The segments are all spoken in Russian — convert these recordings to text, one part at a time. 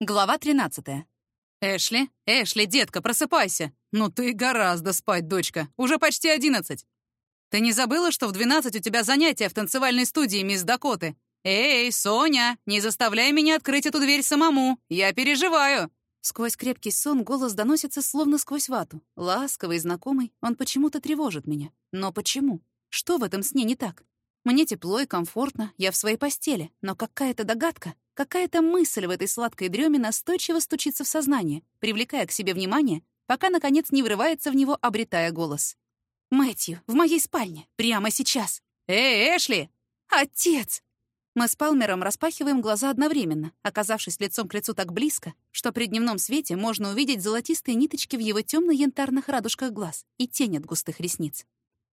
Глава 13. «Эшли? Эшли, детка, просыпайся! Ну ты гораздо спать, дочка. Уже почти одиннадцать. Ты не забыла, что в двенадцать у тебя занятия в танцевальной студии мисс Дакоты? Эй, Соня, не заставляй меня открыть эту дверь самому. Я переживаю!» Сквозь крепкий сон голос доносится словно сквозь вату. Ласковый, знакомый, он почему-то тревожит меня. Но почему? Что в этом сне не так? Мне тепло и комфортно, я в своей постели, но какая-то догадка, Какая-то мысль в этой сладкой дреме настойчиво стучится в сознание, привлекая к себе внимание, пока, наконец, не вырывается в него, обретая голос. «Мэтью, в моей спальне, прямо сейчас!» «Эй, Эшли!» «Отец!» Мы с Палмером распахиваем глаза одновременно, оказавшись лицом к лицу так близко, что при дневном свете можно увидеть золотистые ниточки в его темно-янтарных радужках глаз и тень от густых ресниц.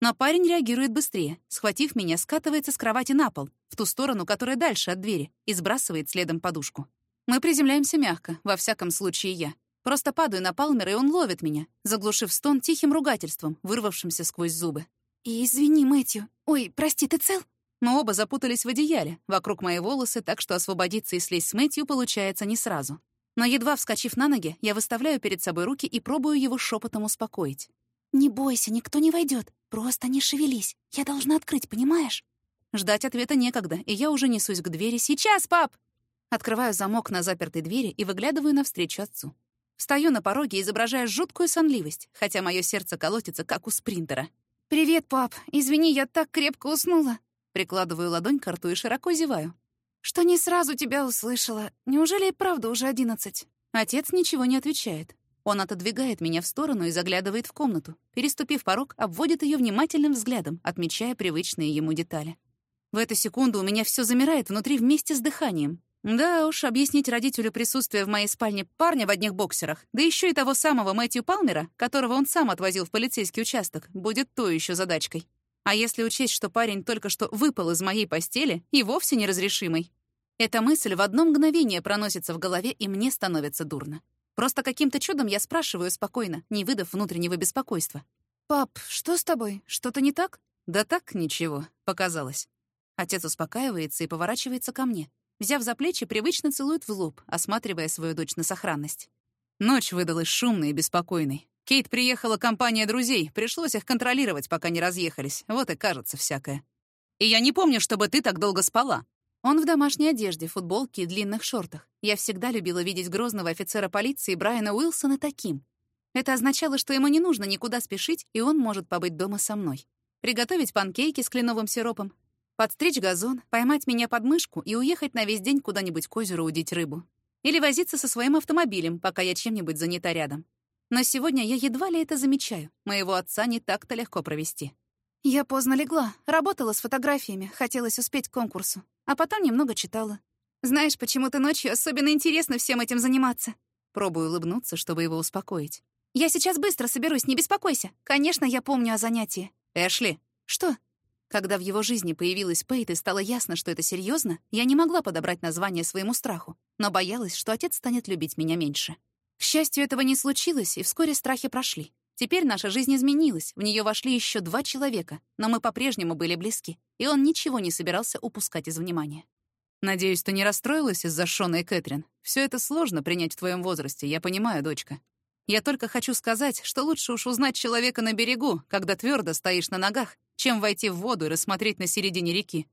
Но парень реагирует быстрее. Схватив меня, скатывается с кровати на пол, в ту сторону, которая дальше от двери, и сбрасывает следом подушку. Мы приземляемся мягко, во всяком случае я. Просто падаю на Палмера, и он ловит меня, заглушив стон тихим ругательством, вырвавшимся сквозь зубы. И «Извини, Мэтью. Ой, прости, ты цел?» Мы оба запутались в одеяле, вокруг мои волосы, так что освободиться и слезть с Мэтью получается не сразу. Но едва вскочив на ноги, я выставляю перед собой руки и пробую его шепотом успокоить. «Не бойся, никто не войдет. Просто не шевелись. Я должна открыть, понимаешь?» Ждать ответа некогда, и я уже несусь к двери. «Сейчас, пап!» Открываю замок на запертой двери и выглядываю навстречу отцу. Стою на пороге, изображая жуткую сонливость, хотя мое сердце колотится, как у спринтера. «Привет, пап. Извини, я так крепко уснула». Прикладываю ладонь к рту и широко зеваю. «Что не сразу тебя услышала. Неужели и правда уже одиннадцать?» Отец ничего не отвечает. Он отодвигает меня в сторону и заглядывает в комнату. Переступив порог, обводит ее внимательным взглядом, отмечая привычные ему детали. В эту секунду у меня все замирает внутри вместе с дыханием. Да уж, объяснить родителю присутствие в моей спальне парня в одних боксерах, да еще и того самого Мэтью Палмера, которого он сам отвозил в полицейский участок, будет то еще задачкой. А если учесть, что парень только что выпал из моей постели, и вовсе неразрешимый. Эта мысль в одно мгновение проносится в голове, и мне становится дурно. Просто каким-то чудом я спрашиваю спокойно, не выдав внутреннего беспокойства. «Пап, что с тобой? Что-то не так?» «Да так, ничего», — показалось. Отец успокаивается и поворачивается ко мне. Взяв за плечи, привычно целует в лоб, осматривая свою дочь на сохранность. Ночь выдалась шумной и беспокойной. Кейт приехала компания друзей, пришлось их контролировать, пока не разъехались. Вот и кажется всякое. И я не помню, чтобы ты так долго спала. Он в домашней одежде, футболке и длинных шортах. Я всегда любила видеть грозного офицера полиции Брайана Уилсона таким. Это означало, что ему не нужно никуда спешить, и он может побыть дома со мной. Приготовить панкейки с кленовым сиропом, подстричь газон, поймать меня под мышку и уехать на весь день куда-нибудь к озеру удить рыбу. Или возиться со своим автомобилем, пока я чем-нибудь занята рядом. Но сегодня я едва ли это замечаю. Моего отца не так-то легко провести. Я поздно легла, работала с фотографиями, хотелось успеть к конкурсу. А потом немного читала. Знаешь, почему-то ночью особенно интересно всем этим заниматься. Пробую улыбнуться, чтобы его успокоить. Я сейчас быстро соберусь, не беспокойся. Конечно, я помню о занятии. Эшли. Что? Когда в его жизни появилась Пейт и стало ясно, что это серьезно, я не могла подобрать название своему страху, но боялась, что отец станет любить меня меньше. К счастью, этого не случилось, и вскоре страхи прошли. Теперь наша жизнь изменилась, в нее вошли еще два человека, но мы по-прежнему были близки, и он ничего не собирался упускать из внимания. «Надеюсь, ты не расстроилась из-за Шона и Кэтрин? Все это сложно принять в твоем возрасте, я понимаю, дочка. Я только хочу сказать, что лучше уж узнать человека на берегу, когда твердо стоишь на ногах, чем войти в воду и рассмотреть на середине реки.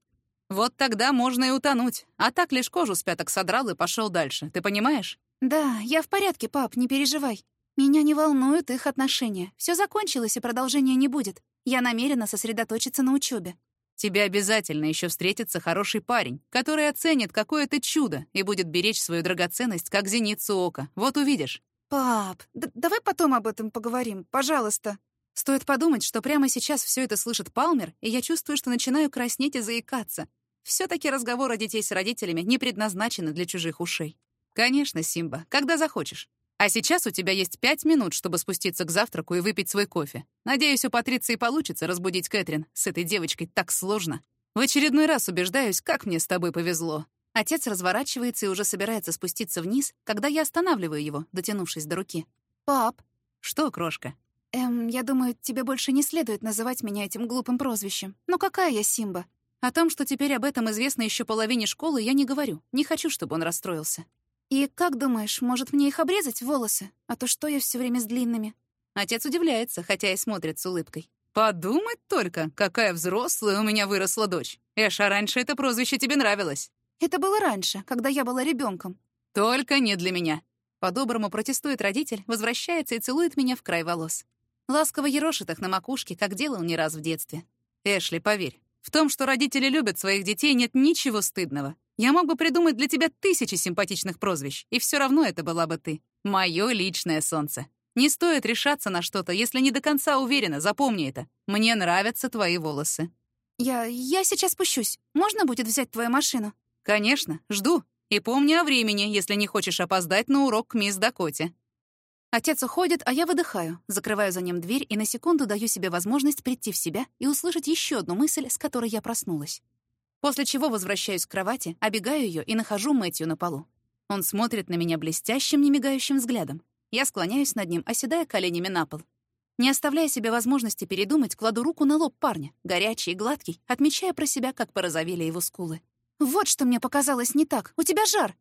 Вот тогда можно и утонуть, а так лишь кожу с пяток содрал и пошел дальше, ты понимаешь?» «Да, я в порядке, пап, не переживай. Меня не волнуют их отношения. Все закончилось, и продолжения не будет. Я намерена сосредоточиться на учебе. Тебе обязательно еще встретится хороший парень, который оценит какое-то чудо и будет беречь свою драгоценность, как зеницу ока. Вот увидишь. Пап, давай потом об этом поговорим, пожалуйста. Стоит подумать, что прямо сейчас все это слышит Палмер, и я чувствую, что начинаю краснеть и заикаться. все таки разговоры детей с родителями не предназначены для чужих ушей. Конечно, Симба, когда захочешь. А сейчас у тебя есть пять минут, чтобы спуститься к завтраку и выпить свой кофе. Надеюсь, у Патриции получится разбудить Кэтрин. С этой девочкой так сложно. В очередной раз убеждаюсь, как мне с тобой повезло. Отец разворачивается и уже собирается спуститься вниз, когда я останавливаю его, дотянувшись до руки. «Пап». «Что, крошка?» «Эм, я думаю, тебе больше не следует называть меня этим глупым прозвищем. Но какая я Симба?» О том, что теперь об этом известно еще половине школы, я не говорю. Не хочу, чтобы он расстроился. «И как думаешь, может мне их обрезать, волосы? А то что я все время с длинными?» Отец удивляется, хотя и смотрит с улыбкой. «Подумать только, какая взрослая у меня выросла дочь. Эш, а раньше это прозвище тебе нравилось». «Это было раньше, когда я была ребенком. «Только не для меня». По-доброму протестует родитель, возвращается и целует меня в край волос. Ласково ерошит их на макушке, как делал не раз в детстве. «Эшли, поверь, в том, что родители любят своих детей, нет ничего стыдного. Я мог бы придумать для тебя тысячи симпатичных прозвищ, и все равно это была бы ты. Мое личное солнце. Не стоит решаться на что-то, если не до конца уверена, запомни это. Мне нравятся твои волосы». «Я... я сейчас спущусь. Можно будет взять твою машину?» «Конечно, жду. И помни о времени, если не хочешь опоздать на урок к мисс Дакоте». Отец уходит, а я выдыхаю, закрываю за ним дверь и на секунду даю себе возможность прийти в себя и услышать еще одну мысль, с которой я проснулась. После чего возвращаюсь к кровати, обегаю ее и нахожу Мэтью на полу. Он смотрит на меня блестящим, немигающим взглядом. Я склоняюсь над ним, оседая коленями на пол. Не оставляя себе возможности передумать, кладу руку на лоб парня, горячий и гладкий, отмечая про себя, как порозовели его скулы. «Вот что мне показалось не так. У тебя жар!»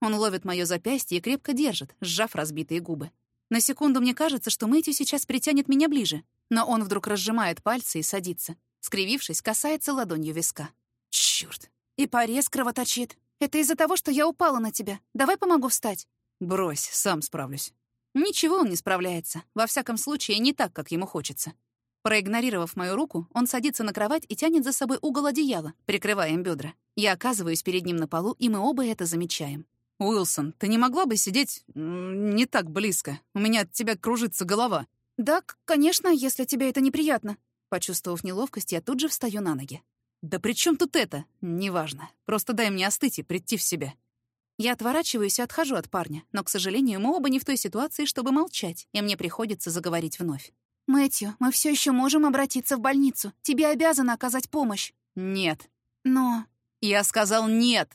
Он ловит моё запястье и крепко держит, сжав разбитые губы. На секунду мне кажется, что Мэтью сейчас притянет меня ближе, но он вдруг разжимает пальцы и садится. Скривившись, касается ладонью виска. Чёрт! И порез кровоточит. Это из-за того, что я упала на тебя. Давай помогу встать. Брось, сам справлюсь. Ничего он не справляется. Во всяком случае, не так, как ему хочется. Проигнорировав мою руку, он садится на кровать и тянет за собой угол одеяла, прикрывая им бедра. Я оказываюсь перед ним на полу, и мы оба это замечаем. «Уилсон, ты не могла бы сидеть не так близко? У меня от тебя кружится голова». «Да, конечно, если тебе это неприятно». Почувствовав неловкость, я тут же встаю на ноги. «Да при чем тут это? Неважно. Просто дай мне остыть и прийти в себя». Я отворачиваюсь и отхожу от парня, но, к сожалению, мы оба не в той ситуации, чтобы молчать, и мне приходится заговорить вновь. «Мэтью, мы все еще можем обратиться в больницу. Тебе обязаны оказать помощь». «Нет». «Но...» «Я сказал нет».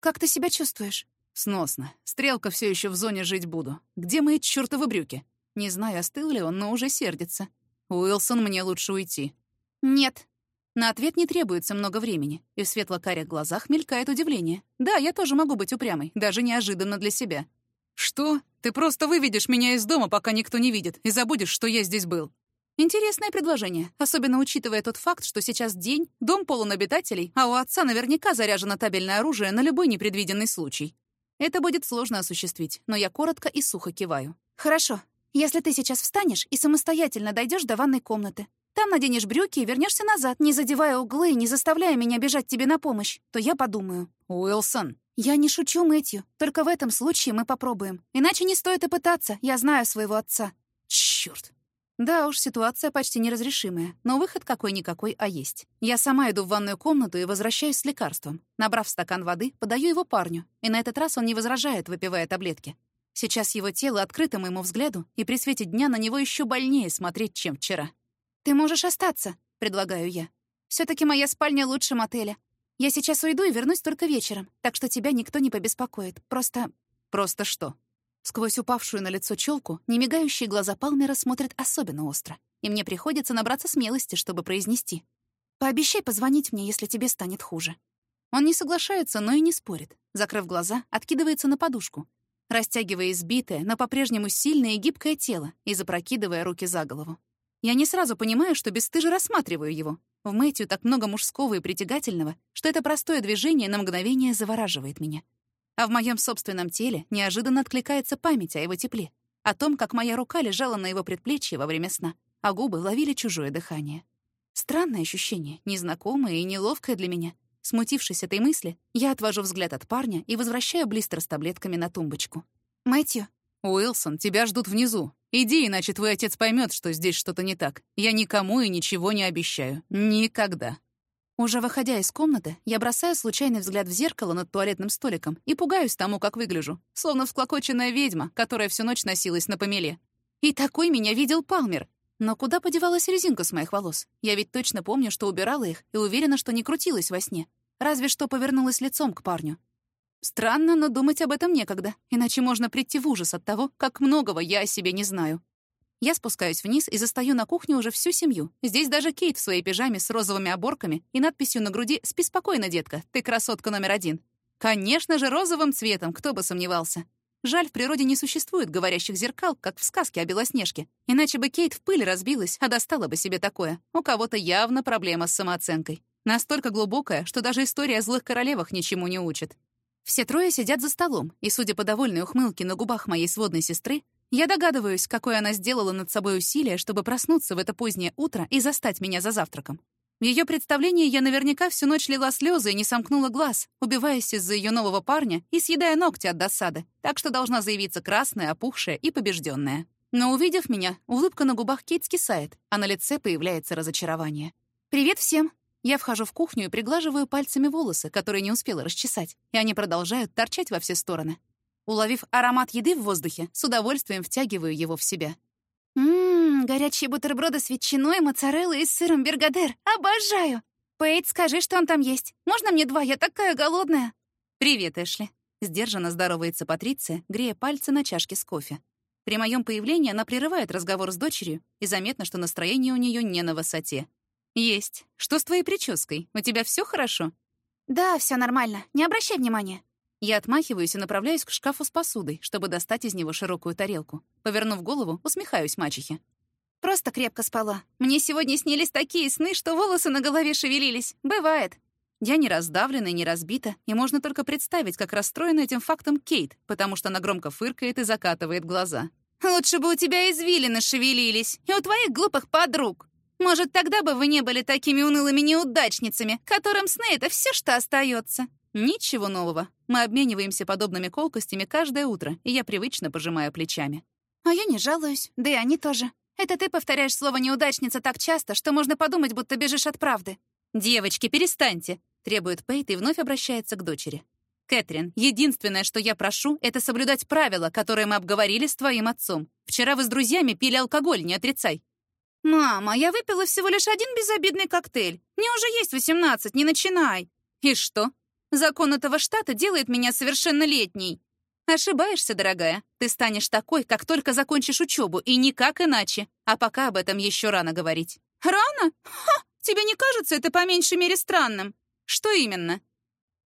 «Как ты себя чувствуешь?» Сносно. Стрелка все еще в зоне жить буду. Где мои чертовы брюки? Не знаю, остыл ли он, но уже сердится. Уилсон, мне лучше уйти. Нет. На ответ не требуется много времени, и в светло-карих глазах мелькает удивление. Да, я тоже могу быть упрямой, даже неожиданно для себя. Что? Ты просто выведешь меня из дома, пока никто не видит, и забудешь, что я здесь был. Интересное предложение, особенно учитывая тот факт, что сейчас день, дом полон обитателей, а у отца наверняка заряжено табельное оружие на любой непредвиденный случай. Это будет сложно осуществить, но я коротко и сухо киваю. «Хорошо. Если ты сейчас встанешь и самостоятельно дойдешь до ванной комнаты, там наденешь брюки и вернешься назад, не задевая углы и не заставляя меня бежать тебе на помощь, то я подумаю». «Уилсон!» «Я не шучу, Мэтью. Только в этом случае мы попробуем. Иначе не стоит и пытаться. Я знаю своего отца». «Чёрт!» Да уж, ситуация почти неразрешимая, но выход какой-никакой, а есть. Я сама иду в ванную комнату и возвращаюсь с лекарством. Набрав стакан воды, подаю его парню, и на этот раз он не возражает, выпивая таблетки. Сейчас его тело открыто моему взгляду, и при свете дня на него еще больнее смотреть, чем вчера. «Ты можешь остаться», — предлагаю я. все таки моя спальня лучше мотеля. Я сейчас уйду и вернусь только вечером, так что тебя никто не побеспокоит. Просто...» «Просто что?» Сквозь упавшую на лицо челку немигающие глаза Палмера смотрят особенно остро, и мне приходится набраться смелости, чтобы произнести. «Пообещай позвонить мне, если тебе станет хуже». Он не соглашается, но и не спорит. Закрыв глаза, откидывается на подушку, растягивая избитое, но по-прежнему сильное и гибкое тело и запрокидывая руки за голову. Я не сразу понимаю, что бесстыже рассматриваю его. В Мэтью так много мужского и притягательного, что это простое движение на мгновение завораживает меня. А в моем собственном теле неожиданно откликается память о его тепле, о том, как моя рука лежала на его предплечье во время сна, а губы ловили чужое дыхание. Странное ощущение, незнакомое и неловкое для меня. Смутившись этой мысли, я отвожу взгляд от парня и возвращаю блистер с таблетками на тумбочку. «Мэтью?» «Уилсон, тебя ждут внизу. Иди, иначе твой отец поймет, что здесь что-то не так. Я никому и ничего не обещаю. Никогда». Уже выходя из комнаты, я бросаю случайный взгляд в зеркало над туалетным столиком и пугаюсь тому, как выгляжу, словно всклокоченная ведьма, которая всю ночь носилась на помеле. И такой меня видел Палмер. Но куда подевалась резинка с моих волос? Я ведь точно помню, что убирала их и уверена, что не крутилась во сне. Разве что повернулась лицом к парню. Странно, но думать об этом некогда, иначе можно прийти в ужас от того, как многого я о себе не знаю. Я спускаюсь вниз и застаю на кухне уже всю семью. Здесь даже Кейт в своей пижаме с розовыми оборками и надписью на груди «Спи спокойно, детка, ты красотка номер один». Конечно же, розовым цветом, кто бы сомневался. Жаль, в природе не существует говорящих зеркал, как в сказке о Белоснежке. Иначе бы Кейт в пыль разбилась, а достала бы себе такое. У кого-то явно проблема с самооценкой. Настолько глубокая, что даже история о злых королевах ничему не учит. Все трое сидят за столом, и, судя по довольной ухмылке на губах моей сводной сестры, я догадываюсь, какое она сделала над собой усилие, чтобы проснуться в это позднее утро и застать меня за завтраком. В ее представлении я наверняка всю ночь лила слезы и не сомкнула глаз, убиваясь из-за ее нового парня и съедая ногти от досады, так что должна заявиться красная, опухшая и побежденная. Но увидев меня, улыбка на губах Кейт скисает, а на лице появляется разочарование. «Привет всем!» Я вхожу в кухню и приглаживаю пальцами волосы, которые не успела расчесать, и они продолжают торчать во все стороны. Уловив аромат еды в воздухе, с удовольствием втягиваю его в себя. Ммм, горячие бутерброды с ветчиной, моцареллой и сыром бергадер. Обожаю! Пейт, скажи, что он там есть. Можно мне два? Я такая голодная. Привет, Эшли. Сдержанно здоровается Патриция, грея пальцы на чашке с кофе. При моем появлении она прерывает разговор с дочерью, и заметно, что настроение у нее не на высоте. «Есть. Что с твоей прической? У тебя все хорошо?» «Да, все нормально. Не обращай внимания». Я отмахиваюсь и направляюсь к шкафу с посудой, чтобы достать из него широкую тарелку. Повернув голову, усмехаюсь мачехе. «Просто крепко спала. Мне сегодня снились такие сны, что волосы на голове шевелились. Бывает». Я не раздавлена и не разбита, и можно только представить, как расстроена этим фактом Кейт, потому что она громко фыркает и закатывает глаза. «Лучше бы у тебя извилины шевелились, и у твоих глупых подруг. Может, тогда бы вы не были такими унылыми неудачницами, которым сны — это все, что остается. Ничего нового. Мы обмениваемся подобными колкостями каждое утро, и я привычно пожимаю плечами. А я не жалуюсь, да и они тоже. Это ты повторяешь слово «неудачница» так часто, что можно подумать, будто бежишь от правды. «Девочки, перестаньте!» — требует Пейт и вновь обращается к дочери. «Кэтрин, единственное, что я прошу, это соблюдать правила, которые мы обговорили с твоим отцом. Вчера вы с друзьями пили алкоголь, не отрицай». «Мама, я выпила всего лишь один безобидный коктейль. Мне уже есть восемнадцать, не начинай». «И что? Закон этого штата делает меня совершеннолетней. Ошибаешься, дорогая. Ты станешь такой, как только закончишь учебу, и никак иначе. А пока об этом еще рано говорить. Рано? Ха! Тебе не кажется это по меньшей мере странным? Что именно?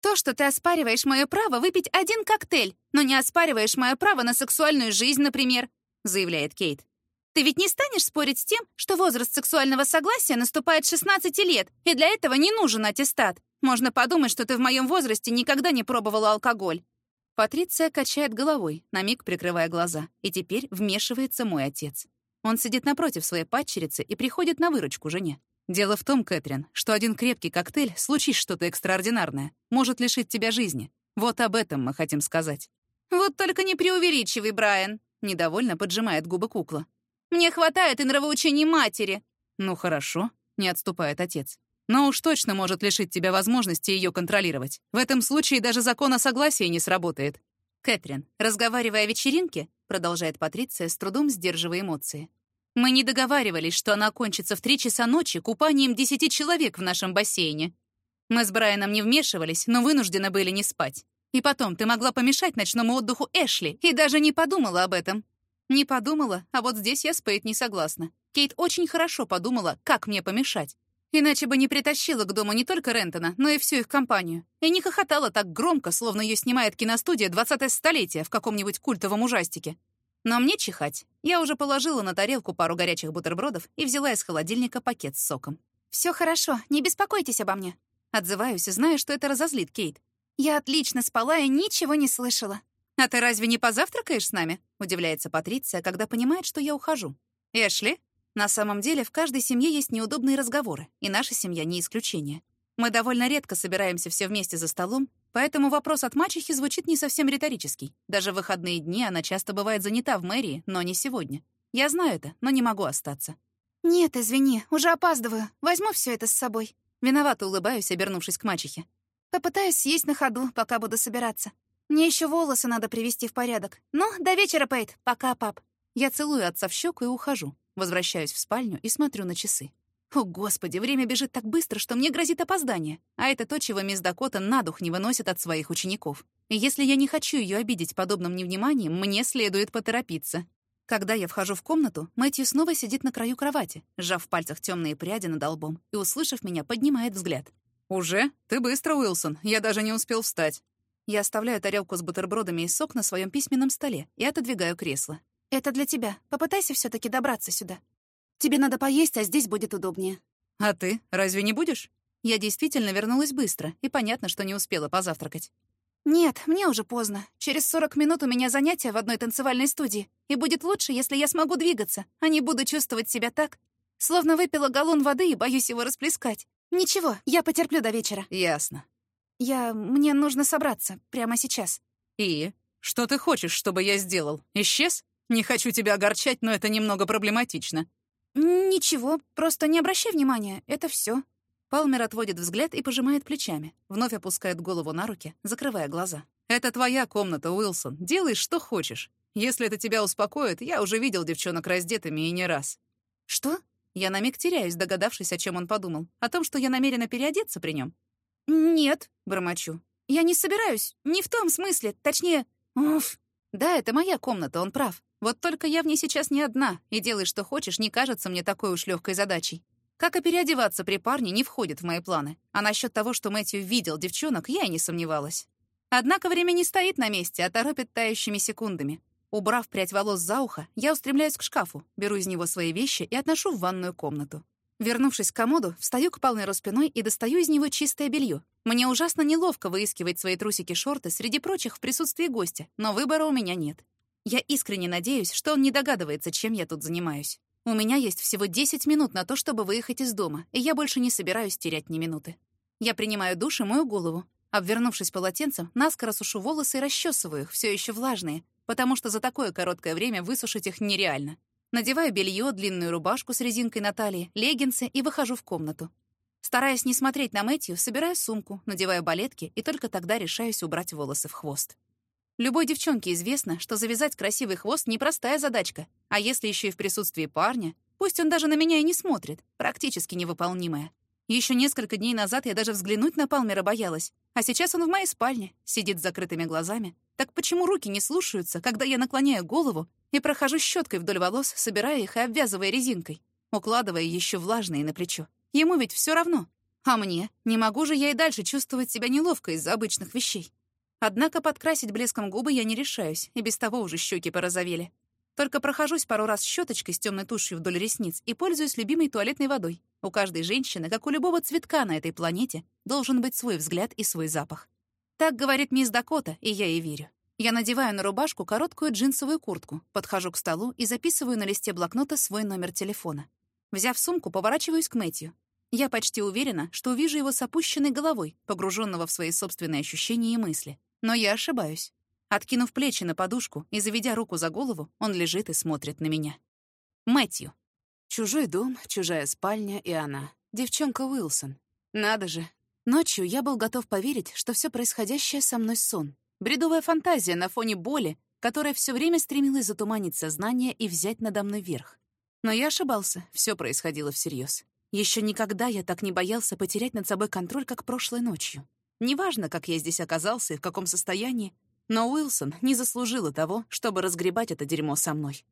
То, что ты оспариваешь мое право выпить один коктейль, но не оспариваешь мое право на сексуальную жизнь, например, заявляет Кейт. Ты ведь не станешь спорить с тем, что возраст сексуального согласия наступает 16 лет, и для этого не нужен аттестат. Можно подумать, что ты в моем возрасте никогда не пробовала алкоголь». Патриция качает головой, на миг прикрывая глаза, и теперь вмешивается мой отец. Он сидит напротив своей падчерицы и приходит на выручку жене. Дело в том, Кэтрин, что один крепкий коктейль, случись что-то экстраординарное, может лишить тебя жизни. Вот об этом мы хотим сказать. «Вот только не преувеличивай, Брайан», — недовольно поджимает губы кукла. Мне хватает и нравоучений матери». «Ну хорошо», — не отступает отец. «Но уж точно может лишить тебя возможности ее контролировать. В этом случае даже закон о согласии не сработает». «Кэтрин, разговаривая о вечеринке», — продолжает Патриция, с трудом сдерживая эмоции. «Мы не договаривались, что она окончится в три часа ночи купанием десяти человек в нашем бассейне. Мы с Брайаном не вмешивались, но вынуждены были не спать. И потом, ты могла помешать ночному отдыху Эшли и даже не подумала об этом. Не подумала, а вот здесь я с Пейт не согласна. Кейт очень хорошо подумала, как мне помешать. Иначе бы не притащила к дому не только Рентона, но и всю их компанию. И не хохотала так громко, словно ее снимает киностудия 20-е столетие в каком-нибудь культовом ужастике. Но мне чихать. Я уже положила на тарелку пару горячих бутербродов и взяла из холодильника пакет с соком. Все хорошо, не беспокойтесь обо мне». Отзываюсь, зная, что это разозлит Кейт. «Я отлично спала и ничего не слышала. «А ты разве не позавтракаешь с нами?» — удивляется Патриция, когда понимает, что я ухожу. «Эшли?» На самом деле, в каждой семье есть неудобные разговоры, и наша семья не исключение. Мы довольно редко собираемся все вместе за столом, поэтому вопрос от мачехи звучит не совсем риторический. Даже в выходные дни она часто бывает занята в мэрии, но не сегодня. Я знаю это, но не могу остаться. «Нет, извини, уже опаздываю. Возьму все это с собой». Виновато улыбаюсь, обернувшись к мачехе. «Попытаюсь съесть на ходу, пока буду собираться. Мне еще волосы надо привести в порядок. Ну, до вечера, Пейт. Пока, пап. Я целую отца в щеку и ухожу. Возвращаюсь в спальню и смотрю на часы. О, господи, время бежит так быстро, что мне грозит опоздание. А это то, чего мисс Дакота на дух не выносит от своих учеников. Если я не хочу ее обидеть подобным невниманием, мне следует поторопиться. Когда я вхожу в комнату, Мэтью снова сидит на краю кровати, сжав в пальцах темные пряди над лбом, и, услышав меня, поднимает взгляд. «Уже? Ты быстро, Уилсон. Я даже не успел встать». Я оставляю тарелку с бутербродами и сок на своем письменном столе и отодвигаю кресло. Это для тебя. Попытайся все таки добраться сюда. Тебе надо поесть, а здесь будет удобнее. А ты разве не будешь? Я действительно вернулась быстро, и понятно, что не успела позавтракать. Нет, мне уже поздно. Через 40 минут у меня занятие в одной танцевальной студии, и будет лучше, если я смогу двигаться, а не буду чувствовать себя так, словно выпила галлон воды и боюсь его расплескать. Ничего, я потерплю до вечера. Ясно. Я... мне нужно собраться прямо сейчас. И? Что ты хочешь, чтобы я сделал? Исчез? Не хочу тебя огорчать, но это немного проблематично. Ничего, просто не обращай внимания, это все. Палмер отводит взгляд и пожимает плечами, вновь опускает голову на руки, закрывая глаза. «Это твоя комната, Уилсон. Делай, что хочешь. Если это тебя успокоит, я уже видел девчонок раздетыми и не раз». «Что?» Я на миг теряюсь, догадавшись, о чем он подумал. О том, что я намерена переодеться при нем. «Нет», — бормочу. «Я не собираюсь. Не в том смысле. Точнее...» Уф. «Да, это моя комната, он прав. Вот только я в ней сейчас не одна, и делай, что хочешь, не кажется мне такой уж легкой задачей. Как и переодеваться при парне не входит в мои планы. А насчет того, что Мэтью видел девчонок, я и не сомневалась. Однако время не стоит на месте, а торопит тающими секундами. Убрав прядь волос за ухо, я устремляюсь к шкафу, беру из него свои вещи и отношу в ванную комнату. Вернувшись к комоду, встаю к Палмеру спиной и достаю из него чистое белье. Мне ужасно неловко выискивать свои трусики-шорты среди прочих в присутствии гостя, но выбора у меня нет. Я искренне надеюсь, что он не догадывается, чем я тут занимаюсь. У меня есть всего 10 минут на то, чтобы выехать из дома, и я больше не собираюсь терять ни минуты. Я принимаю душ и мою голову. Обвернувшись полотенцем, наскоро сушу волосы и расчесываю их, все еще влажные, потому что за такое короткое время высушить их нереально. Надеваю белье, длинную рубашку с резинкой на талии, леггинсы и выхожу в комнату. Стараясь не смотреть на Мэтью, собираю сумку, надеваю балетки и только тогда решаюсь убрать волосы в хвост. Любой девчонке известно, что завязать красивый хвост — непростая задачка, а если еще и в присутствии парня, пусть он даже на меня и не смотрит, практически невыполнимая. Еще несколько дней назад я даже взглянуть на Палмера боялась, а сейчас он в моей спальне, сидит с закрытыми глазами. Так почему руки не слушаются, когда я наклоняю голову и прохожу щеткой вдоль волос, собирая их и обвязывая резинкой, укладывая еще влажные на плечо? Ему ведь все равно. А мне? Не могу же я и дальше чувствовать себя неловко из-за обычных вещей. Однако подкрасить блеском губы я не решаюсь, и без того уже щеки порозовели. Только прохожусь пару раз щеточкой с темной тушью вдоль ресниц и пользуюсь любимой туалетной водой. У каждой женщины, как у любого цветка на этой планете, должен быть свой взгляд и свой запах. Так говорит мисс Дакота, и я ей верю. Я надеваю на рубашку короткую джинсовую куртку, подхожу к столу и записываю на листе блокнота свой номер телефона. Взяв сумку, поворачиваюсь к Мэтью. Я почти уверена, что увижу его с опущенной головой, погруженного в свои собственные ощущения и мысли. Но я ошибаюсь. Откинув плечи на подушку и заведя руку за голову, он лежит и смотрит на меня. Мэтью. Чужой дом, чужая спальня и она. Девчонка Уилсон. Надо же. Ночью я был готов поверить, что все происходящее со мной сон. Бредовая фантазия на фоне боли, которая все время стремилась затуманить сознание и взять надо мной верх. Но я ошибался, все происходило всерьез. Еще никогда я так не боялся потерять над собой контроль, как прошлой ночью. Неважно, как я здесь оказался и в каком состоянии, но Уилсон не заслужила того, чтобы разгребать это дерьмо со мной.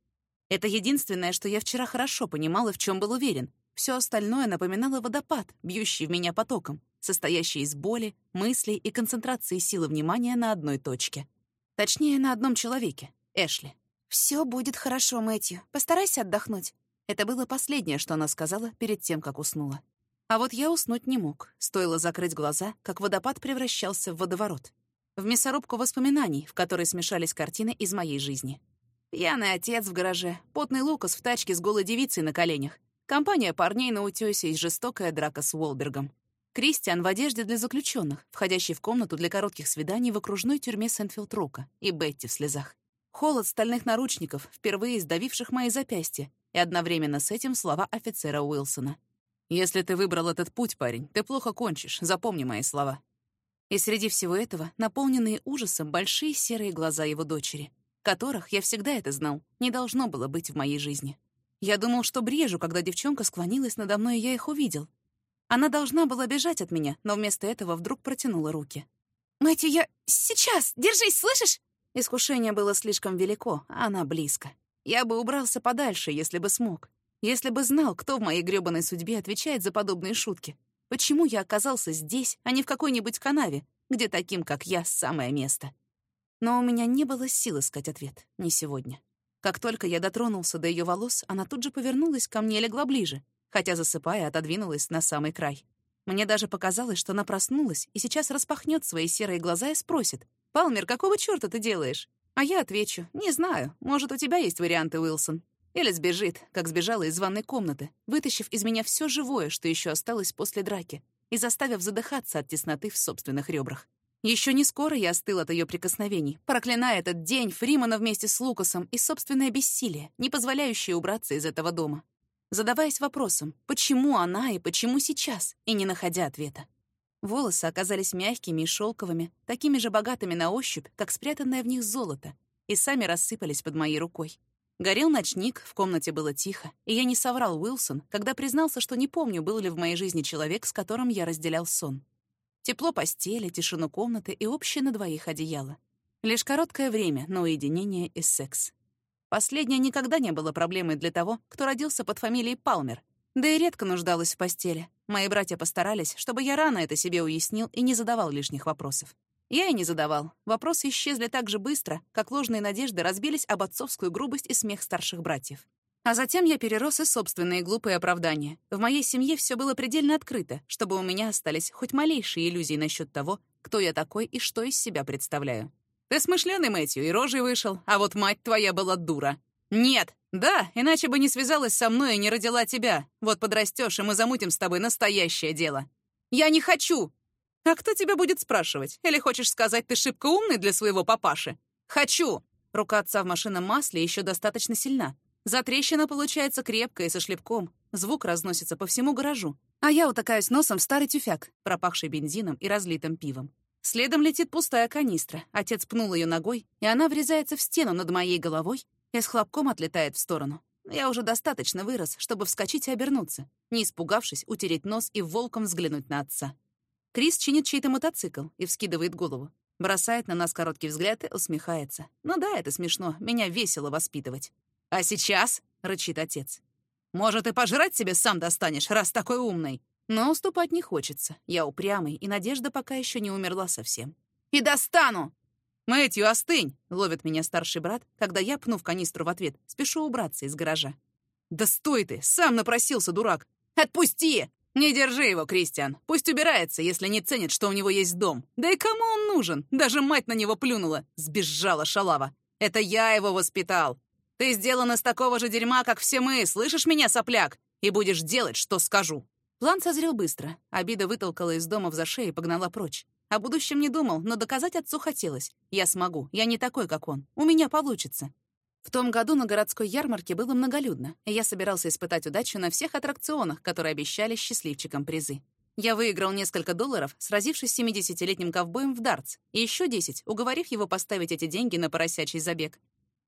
Это единственное, что я вчера хорошо понимал и в чем был уверен. Все остальное напоминало водопад, бьющий в меня потоком, состоящий из боли, мыслей и концентрации силы внимания на одной точке. Точнее, на одном человеке — Эшли. Все будет хорошо, Мэтью. Постарайся отдохнуть». Это было последнее, что она сказала перед тем, как уснула. А вот я уснуть не мог. Стоило закрыть глаза, как водопад превращался в водоворот. В мясорубку воспоминаний, в которой смешались картины из моей жизни. Пьяный отец в гараже, потный Лукас в тачке с голой девицей на коленях, компания парней на утёсе и жестокая драка с Уолбергом. Кристиан в одежде для заключенных, входящий в комнату для коротких свиданий в окружной тюрьме Сент-Филд-Рока, и Бетти в слезах. Холод стальных наручников, впервые сдавивших мои запястья, и одновременно с этим слова офицера Уилсона — если ты выбрал этот путь, парень, ты плохо кончишь, запомни мои слова. И среди всего этого наполненные ужасом большие серые глаза его дочери, которых, я всегда это знал, не должно было быть в моей жизни. Я думал, что брежу, когда девчонка склонилась надо мной, и я их увидел. Она должна была бежать от меня, но вместо этого вдруг протянула руки. «Мэтью, я... Сейчас! Держись, слышишь?» Искушение было слишком велико, а она близко. Я бы убрался подальше, если бы смог. Если бы знал, кто в моей грёбаной судьбе отвечает за подобные шутки. Почему я оказался здесь, а не в какой-нибудь канаве, где таким, как я, самое место. Но у меня не было сил искать ответ. Не сегодня. Как только я дотронулся до ее волос, она тут же повернулась ко мне и легла ближе, хотя, засыпая, отодвинулась на самый край. Мне даже показалось, что она проснулась и сейчас распахнет свои серые глаза и спросит, «Палмер, какого чёрта ты делаешь?» А я отвечу, «Не знаю, может, у тебя есть варианты, Уилсон». Или сбежит, как сбежала из ванной комнаты, вытащив из меня все живое, что еще осталось после драки, и заставив задыхаться от тесноты в собственных ребрах. Еще не скоро я остыл от ее прикосновений, проклиная этот день Фримана вместе с Лукасом и собственное бессилие, не позволяющее убраться из этого дома. Задаваясь вопросом, почему она и почему сейчас, и не находя ответа. Волосы оказались мягкими и шелковыми, такими же богатыми на ощупь, как спрятанное в них золото, и сами рассыпались под моей рукой. Горел ночник, в комнате было тихо, и я не соврал Уилсон, когда признался, что не помню, был ли в моей жизни человек, с которым я разделял сон. Тепло постели, тишину комнаты и общее на двоих одеяло. Лишь короткое время на уединение и секс. Последнее никогда не было проблемой для того, кто родился под фамилией Палмер. Да и редко нуждалась в постели. Мои братья постарались, чтобы я рано это себе уяснил и не задавал лишних вопросов. Я и не задавал. Вопросы исчезли так же быстро, как ложные надежды разбились об отцовскую грубость и смех старших братьев. А затем я перерос и собственные глупые оправдания. В моей семье все было предельно открыто, чтобы у меня остались хоть малейшие иллюзии насчет того, кто я такой и что из себя представляю. Ты смышленый, Мэтью, и рожей вышел, а вот мать твоя была дура. Нет, да, иначе бы не связалась со мной и не родила тебя. Вот подрастешь, и мы замутим с тобой настоящее дело. Я не хочу! А кто тебя будет спрашивать? Или хочешь сказать, ты шибко умный для своего папаши? Хочу! Рука отца в машинном масле еще достаточно сильна, Затрещина получается крепкая и со шлепком. Звук разносится по всему гаражу. А я утыкаюсь носом в старый тюфяк, пропахший бензином и разлитым пивом. Следом летит пустая канистра. Отец пнул ее ногой, и она врезается в стену над моей головой и с хлопком отлетает в сторону. Я уже достаточно вырос, чтобы вскочить и обернуться, не испугавшись утереть нос и волком взглянуть на отца. Крис чинит чей-то мотоцикл и вскидывает голову. Бросает на нас короткий взгляд и усмехается. Ну да, это смешно, меня весело воспитывать. «А сейчас?» — рычит отец. «Может, и пожрать себе сам достанешь, раз такой умный?» Но уступать не хочется. Я упрямый, и надежда пока еще не умерла совсем. «И достану!» «Мэтью, остынь!» — ловит меня старший брат, когда я, пнув канистру в ответ, спешу убраться из гаража. «Да стой ты! Сам напросился, дурак! Отпусти! Не держи его, Кристиан! Пусть убирается, если не ценит, что у него есть дом. Да и кому он нужен? Даже мать на него плюнула. Сбежала шалава. Это я его воспитал. Ты сделан из такого же дерьма, как все мы, слышишь меня, сопляк? И будешь делать, что скажу». План созрел быстро. Обида вытолкала из дома в зашей и погнала прочь. О будущем не думал, но доказать отцу хотелось. Я смогу, я не такой, как он. У меня получится. В том году на городской ярмарке было многолюдно, и я собирался испытать удачу на всех аттракционах, которые обещали счастливчикам призы. Я выиграл несколько долларов, сразившись с 70-летним ковбоем в дартс, и еще 10, уговорив его поставить эти деньги на поросячий забег.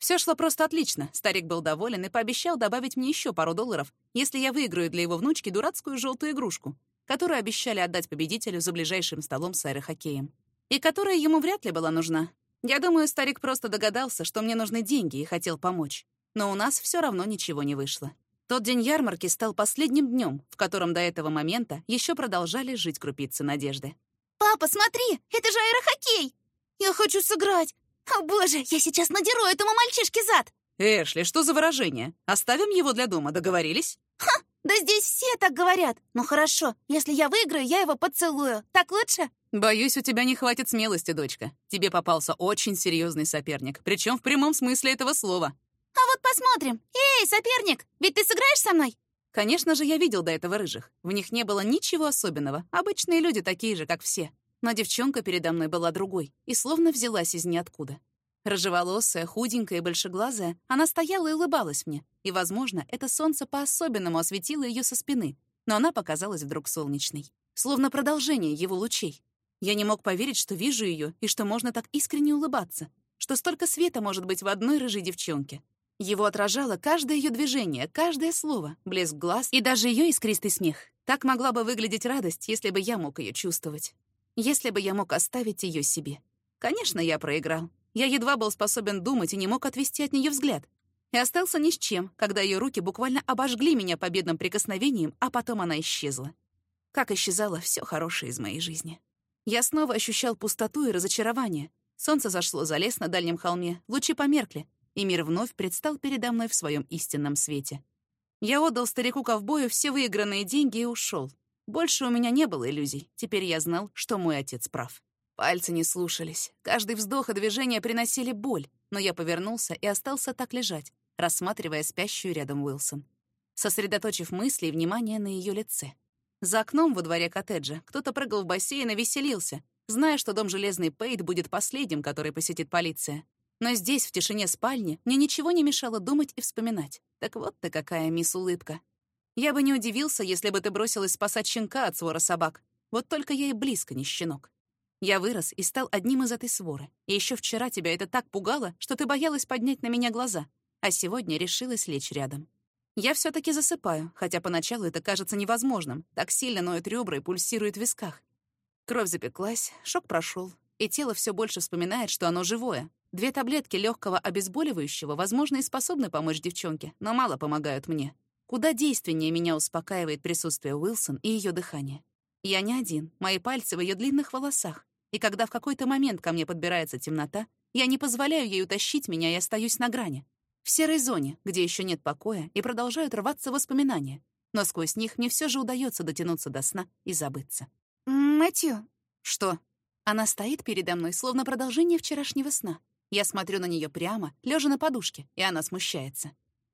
Все шло просто отлично. Старик был доволен и пообещал добавить мне еще пару долларов, если я выиграю для его внучки дурацкую желтую игрушку, которую обещали отдать победителю за ближайшим столом с аэрохоккеем. И которая ему вряд ли была нужна. Я думаю, старик просто догадался, что мне нужны деньги и хотел помочь. Но у нас все равно ничего не вышло. Тот день ярмарки стал последним днем, в котором до этого момента еще продолжали жить крупицы надежды. «Папа, смотри, это же аэрохоккей! Я хочу сыграть! «О боже, я сейчас надеру этому мальчишке зад!» «Эшли, что за выражение? Оставим его для дома, договорились?» «Ха! Да здесь все так говорят! Ну хорошо, если я выиграю, я его поцелую. Так лучше?» «Боюсь, у тебя не хватит смелости, дочка. Тебе попался очень серьезный соперник, причем в прямом смысле этого слова». «А вот посмотрим. Эй, соперник, ведь ты сыграешь со мной?» Конечно же, я видел до этого рыжих. В них не было ничего особенного. Обычные люди такие же, как все. Но девчонка передо мной была другой и словно взялась из ниоткуда. Рыжеволосая, худенькая и большеглазая, она стояла и улыбалась мне, и, возможно, это солнце по-особенному осветило ее со спины, но она показалась вдруг солнечной, словно продолжение его лучей. Я не мог поверить, что вижу ее и что можно так искренне улыбаться, что столько света может быть в одной рыжей девчонке. Его отражало каждое ее движение, каждое слово, блеск глаз и даже ее искристый смех. Так могла бы выглядеть радость, если бы я мог ее чувствовать. Если бы я мог оставить ее себе. Конечно, я проиграл. Я едва был способен думать и не мог отвести от нее взгляд. И остался ни с чем, когда ее руки буквально обожгли меня победным прикосновением, а потом она исчезла. Как исчезало все хорошее из моей жизни. Я снова ощущал пустоту и разочарование. Солнце зашло за лес на дальнем холме, лучи померкли, и мир вновь предстал передо мной в своем истинном свете. Я отдал старику-ковбою все выигранные деньги и ушел. Больше у меня не было иллюзий. Теперь я знал, что мой отец прав. Пальцы не слушались. Каждый вздох и движение приносили боль, но я повернулся и остался так лежать, рассматривая спящую рядом Уилсон, сосредоточив мысли и внимание на ее лице. За окном во дворе коттеджа кто-то прыгал в бассейн и веселился, зная, что дом Железный Пейт будет последним, который посетит полиция. Но здесь, в тишине спальни, мне ничего не мешало думать и вспоминать. Так вот ты какая, мисс Улыбка. Я бы не удивился, если бы ты бросилась спасать щенка от свора собак. Вот только я и близко не щенок. Я вырос и стал одним из этой своры. И еще вчера тебя это так пугало, что ты боялась поднять на меня глаза, а сегодня решилась лечь рядом. Я все таки засыпаю, хотя поначалу это кажется невозможным. Так сильно ноют ребра и пульсирует в висках. Кровь запеклась, шок прошел, и тело все больше вспоминает, что оно живое, Две таблетки легкого обезболивающего, возможно, и способны помочь девчонке, но мало помогают мне. Куда действеннее меня успокаивает присутствие Уилсон и ее дыхание. Я не один, мои пальцы в ее длинных волосах. И когда в какой-то момент ко мне подбирается темнота, я не позволяю ей утащить меня и остаюсь на грани. В серой зоне, где еще нет покоя, и продолжают рваться воспоминания. Но сквозь них мне все же удается дотянуться до сна и забыться. «Мэтью». «Что?» Она стоит передо мной, словно продолжение вчерашнего сна. Я смотрю на нее прямо, лежа на подушке, и она смущается.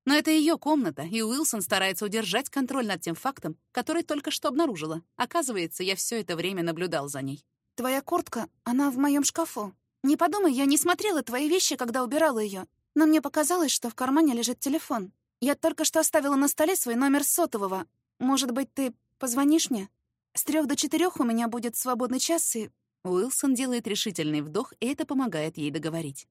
Но это ее комната, и Уилсон старается удержать контроль над тем фактом, который только что обнаружила. Оказывается, я все это время наблюдал за ней. «Твоя куртка, она в моем шкафу. Не подумай, я не смотрела твои вещи, когда убирала ее, но мне показалось, что в кармане лежит телефон. Я только что оставила на столе свой номер сотового. Может быть, ты позвонишь мне? С трех до четырех у меня будет свободный час, и Уилсон делает решительный вдох, и это помогает ей договорить.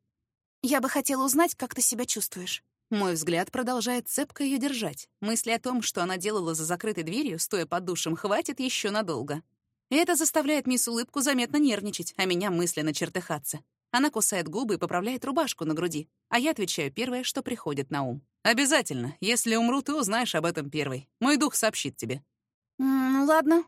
«Я бы хотела узнать, как ты себя чувствуешь». Мой взгляд продолжает цепко ее держать. Мысли о том, что она делала за закрытой дверью, стоя под душем, хватит еще надолго. И это заставляет мисс Улыбку заметно нервничать, а меня мысленно чертыхаться. Она кусает губы и поправляет рубашку на груди, а я отвечаю первое, что приходит на ум. «Обязательно. Если умру, ты узнаешь об этом первой. Мой дух сообщит тебе». «Ну ладно»,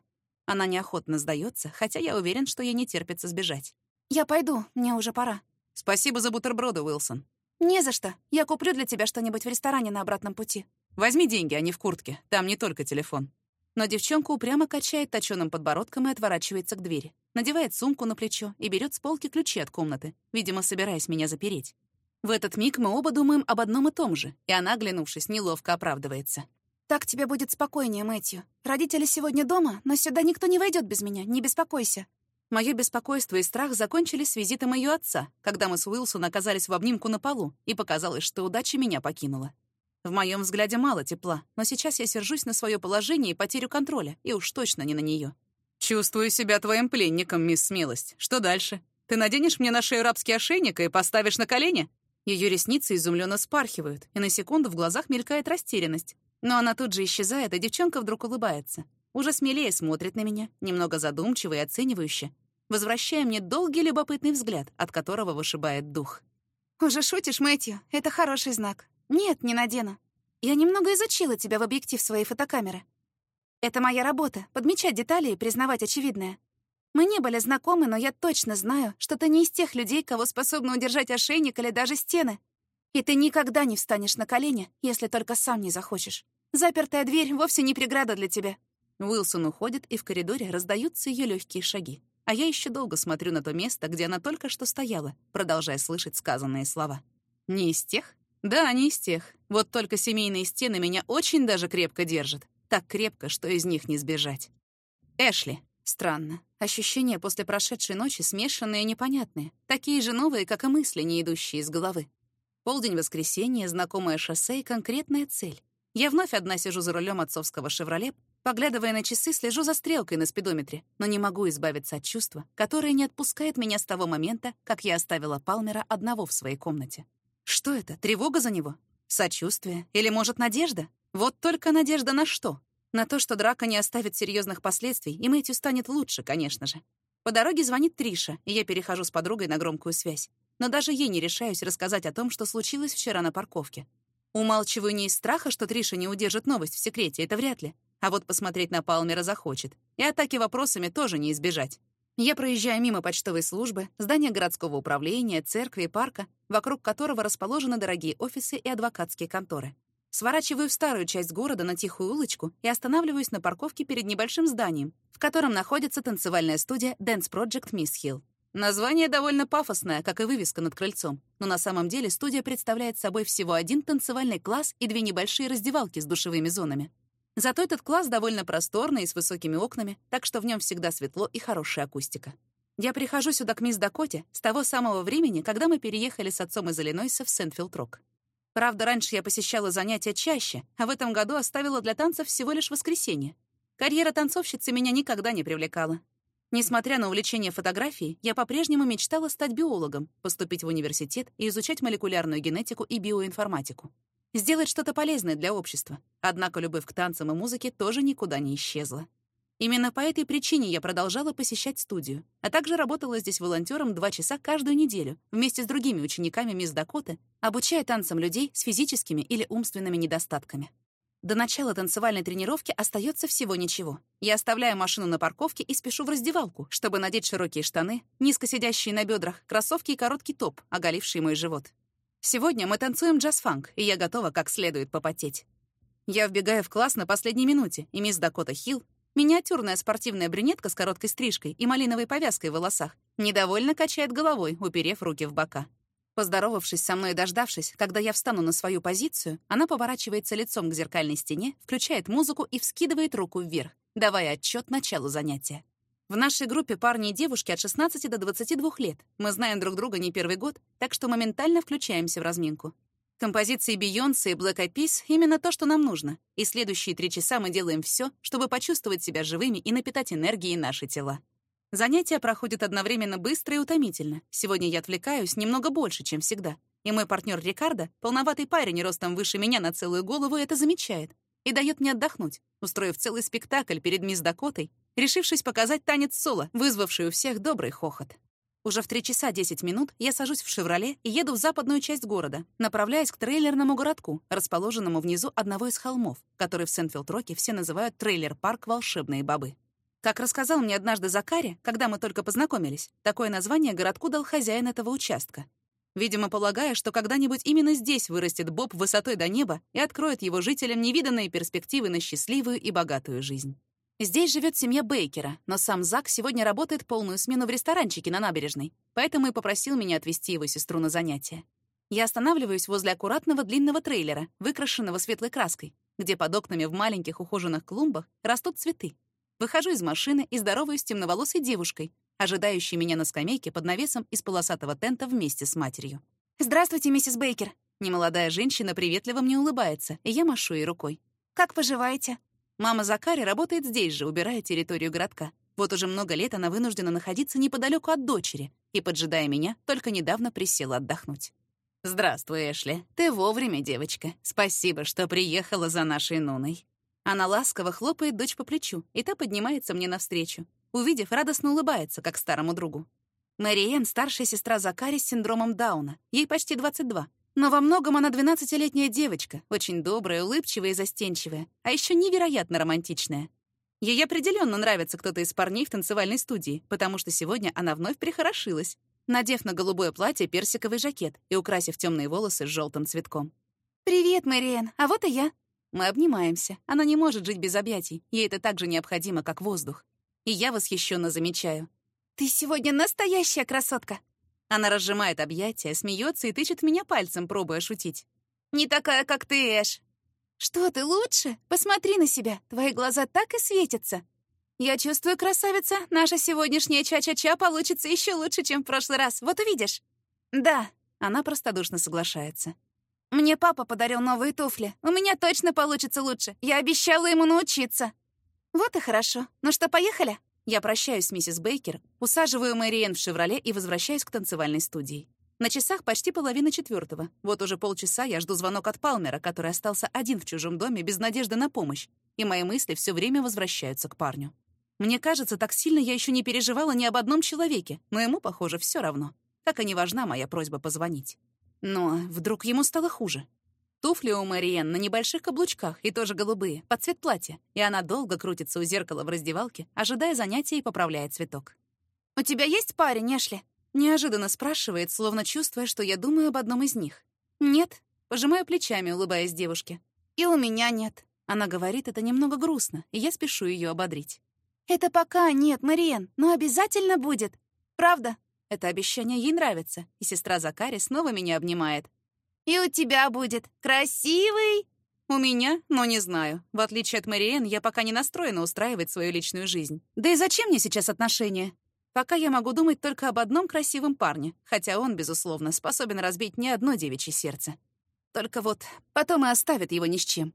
она неохотно сдается, хотя я уверен, что ей не терпится сбежать. «Я пойду, мне уже пора». «Спасибо за бутерброды, Уилсон». «Не за что. Я куплю для тебя что-нибудь в ресторане на обратном пути». «Возьми деньги, а не в куртке. Там не только телефон». Но девчонка упрямо качает точёным подбородком и отворачивается к двери. Надевает сумку на плечо и берет с полки ключи от комнаты, видимо, собираясь меня запереть. В этот миг мы оба думаем об одном и том же, и она, оглянувшись, неловко оправдывается. «Так тебе будет спокойнее, Мэтью. Родители сегодня дома, но сюда никто не войдет без меня, не беспокойся». Моё беспокойство и страх закончились с визитом её отца, когда мы с Уилсон оказались в обнимку на полу, и показалось, что удача меня покинула. В моем взгляде мало тепла, но сейчас я сержусь на свое положение и потерю контроля, и уж точно не на нее. «Чувствую себя твоим пленником, мисс Смелость. Что дальше? Ты наденешь мне на шею рабский ошейник и поставишь на колени?» Ее ресницы изумленно спархивают, и на секунду в глазах мелькает растерянность. Но она тут же исчезает, и девчонка вдруг улыбается. Уже смелее смотрит на меня, немного задумчиво и оценивающе, возвращая мне долгий любопытный взгляд, от которого вышибает дух. «Уже шутишь, Мэтью? Это хороший знак. Нет, не надену. Я немного изучила тебя в объектив своей фотокамеры. Это моя работа — подмечать детали и признавать очевидное. Мы не были знакомы, но я точно знаю, что ты не из тех людей, кого способны удержать ошейник или даже стены. И ты никогда не встанешь на колени, если только сам не захочешь. Запертая дверь вовсе не преграда для тебя». Уилсон уходит, и в коридоре раздаются ее легкие шаги. А я еще долго смотрю на то место, где она только что стояла, продолжая слышать сказанные слова. «Не из тех?» «Да, не из тех. Вот только семейные стены меня очень даже крепко держат. Так крепко, что из них не сбежать». «Эшли». Странно. Ощущения после прошедшей ночи смешанные и непонятные. Такие же новые, как и мысли, не идущие из головы. Полдень воскресенья, знакомое шоссе и конкретная цель. Я вновь одна сижу за рулем отцовского «Шевроле», поглядывая на часы, слежу за стрелкой на спидометре, но не могу избавиться от чувства, которое не отпускает меня с того момента, как я оставила Палмера одного в своей комнате. Что это? Тревога за него? Сочувствие? Или, может, надежда? Вот только надежда на что? На то, что драка не оставит серьезных последствий, и Мэтью станет лучше, конечно же. По дороге звонит Триша, и я перехожу с подругой на громкую связь но даже ей не решаюсь рассказать о том, что случилось вчера на парковке. Умалчиваю не из страха, что Триша не удержит новость в секрете, это вряд ли. А вот посмотреть на Палмера захочет. И атаки вопросами тоже не избежать. Я проезжаю мимо почтовой службы, здания городского управления, церкви и парка, вокруг которого расположены дорогие офисы и адвокатские конторы. Сворачиваю в старую часть города на тихую улочку и останавливаюсь на парковке перед небольшим зданием, в котором находится танцевальная студия Dance Project Miss Hill. Название довольно пафосное, как и вывеска над крыльцом, но на самом деле студия представляет собой всего один танцевальный класс и две небольшие раздевалки с душевыми зонами. Зато этот класс довольно просторный и с высокими окнами, так что в нем всегда светло и хорошая акустика. Я прихожу сюда к мисс Дакоте с того самого времени, когда мы переехали с отцом из Иллинойса в Сентфилд-Рок. Правда, раньше я посещала занятия чаще, а в этом году оставила для танцев всего лишь воскресенье. Карьера танцовщицы меня никогда не привлекала. Несмотря на увлечение фотографией, я по-прежнему мечтала стать биологом, поступить в университет и изучать молекулярную генетику и биоинформатику. Сделать что-то полезное для общества. Однако любовь к танцам и музыке тоже никуда не исчезла. Именно по этой причине я продолжала посещать студию, а также работала здесь волонтером два часа каждую неделю вместе с другими учениками мисс Дакоты, обучая танцам людей с физическими или умственными недостатками. До начала танцевальной тренировки остается всего ничего. Я оставляю машину на парковке и спешу в раздевалку, чтобы надеть широкие штаны, низко сидящие на бедрах, кроссовки и короткий топ, оголивший мой живот. Сегодня мы танцуем джаз-фанк, и я готова как следует попотеть. Я вбегаю в класс на последней минуте, и мисс Дакота Хилл Миниатюрная спортивная брюнетка с короткой стрижкой и малиновой повязкой в волосах недовольно качает головой, уперев руки в бока. Поздоровавшись со мной и дождавшись, когда я встану на свою позицию, она поворачивается лицом к зеркальной стене, включает музыку и вскидывает руку вверх, давая отчет началу занятия. В нашей группе парни и девушки от 16 до 22 лет. Мы знаем друг друга не первый год, так что моментально включаемся в разминку. Композиции Бейонсе и Black Eyed Peas — именно то, что нам нужно. И следующие три часа мы делаем все, чтобы почувствовать себя живыми и напитать энергией наши тела. Занятия проходят одновременно быстро и утомительно. Сегодня я отвлекаюсь немного больше, чем всегда. И мой партнер Рикардо, полноватый парень ростом выше меня на целую голову, это замечает и дает мне отдохнуть, устроив целый спектакль перед мисс Дакотой, решившись показать танец соло, вызвавший у всех добрый хохот. Уже в 3 часа 10 минут я сажусь в «Шевроле» и еду в западную часть города, направляясь к трейлерному городку, расположенному внизу одного из холмов, который в Сентфилд-Роке все называют трейлер-парк «Волшебные бобы». Как рассказал мне однажды Закари, когда мы только познакомились, такое название городку дал хозяин этого участка. Видимо, полагая, что когда-нибудь именно здесь вырастет боб высотой до неба и откроет его жителям невиданные перспективы на счастливую и богатую жизнь. Здесь живет семья Бейкера, но сам Зак сегодня работает полную смену в ресторанчике на набережной, поэтому и попросил меня отвезти его сестру на занятия. Я останавливаюсь возле аккуратного длинного трейлера, выкрашенного светлой краской, где под окнами в маленьких ухоженных клумбах растут цветы. Выхожу из машины и здороваюсь с темноволосой девушкой, ожидающей меня на скамейке под навесом из полосатого тента вместе с матерью. «Здравствуйте, миссис Бейкер!» Немолодая женщина приветливо мне улыбается, и я машу ей рукой. «Как поживаете?» Мама Закари работает здесь же, убирая территорию городка. Вот уже много лет она вынуждена находиться неподалеку от дочери и, поджидая меня, только недавно присела отдохнуть. «Здравствуй, Эшли. Ты вовремя, девочка. Спасибо, что приехала за нашей Нуной». Она ласково хлопает дочь по плечу, и та поднимается мне навстречу. Увидев, радостно улыбается, как старому другу. Мэриэн — старшая сестра Закари с синдромом Дауна. Ей почти 22. Но во многом она двенадцатилетняя девочка, очень добрая, улыбчивая и застенчивая, а еще невероятно романтичная. Ей определенно нравится кто-то из парней в танцевальной студии, потому что сегодня она вновь прихорошилась, надев на голубое платье персиковый жакет и украсив темные волосы желтым цветком. «Привет, Мэриэн, а вот и я». Мы обнимаемся. Она не может жить без объятий. Ей это так же необходимо, как воздух. И я восхищенно замечаю. «Ты сегодня настоящая красотка!» Она разжимает объятия, смеется и тычет меня пальцем, пробуя шутить. «Не такая, как ты, Эш!» «Что ты лучше? Посмотри на себя, твои глаза так и светятся!» «Я чувствую, красавица, наша сегодняшняя ча-ча-ча получится еще лучше, чем в прошлый раз, вот увидишь!» «Да», — она простодушно соглашается. «Мне папа подарил новые туфли, у меня точно получится лучше, я обещала ему научиться!» «Вот и хорошо, ну что, поехали?» Я прощаюсь с миссис Бейкер, усаживаю Мэриэн в «Шевроле» и возвращаюсь к танцевальной студии. На часах почти половина четвертого. Вот уже полчаса я жду звонок от Палмера, который остался один в чужом доме без надежды на помощь, и мои мысли все время возвращаются к парню. Мне кажется, так сильно я еще не переживала ни об одном человеке, но ему, похоже, все равно. Как и не важна моя просьба позвонить. Но вдруг ему стало хуже. Туфли у Мариен на небольших каблучках и тоже голубые, под цвет платья, и она долго крутится у зеркала в раздевалке, ожидая занятия и поправляя цветок. «У тебя есть парень, Эшли?» Неожиданно спрашивает, словно чувствуя, что я думаю об одном из них. «Нет». Пожимаю плечами, улыбаясь девушке. «И у меня нет». Она говорит это немного грустно, и я спешу ее ободрить. «Это пока нет, Мариен, но обязательно будет. Правда?» Это обещание ей нравится, и сестра Закари снова меня обнимает. «И у тебя будет красивый...» У меня? Ну, не знаю. В отличие от Мариен, я пока не настроена устраивать свою личную жизнь. Да и зачем мне сейчас отношения? Пока я могу думать только об одном красивом парне, хотя он, безусловно, способен разбить не одно девичье сердце. Только вот потом и оставит его ни с чем.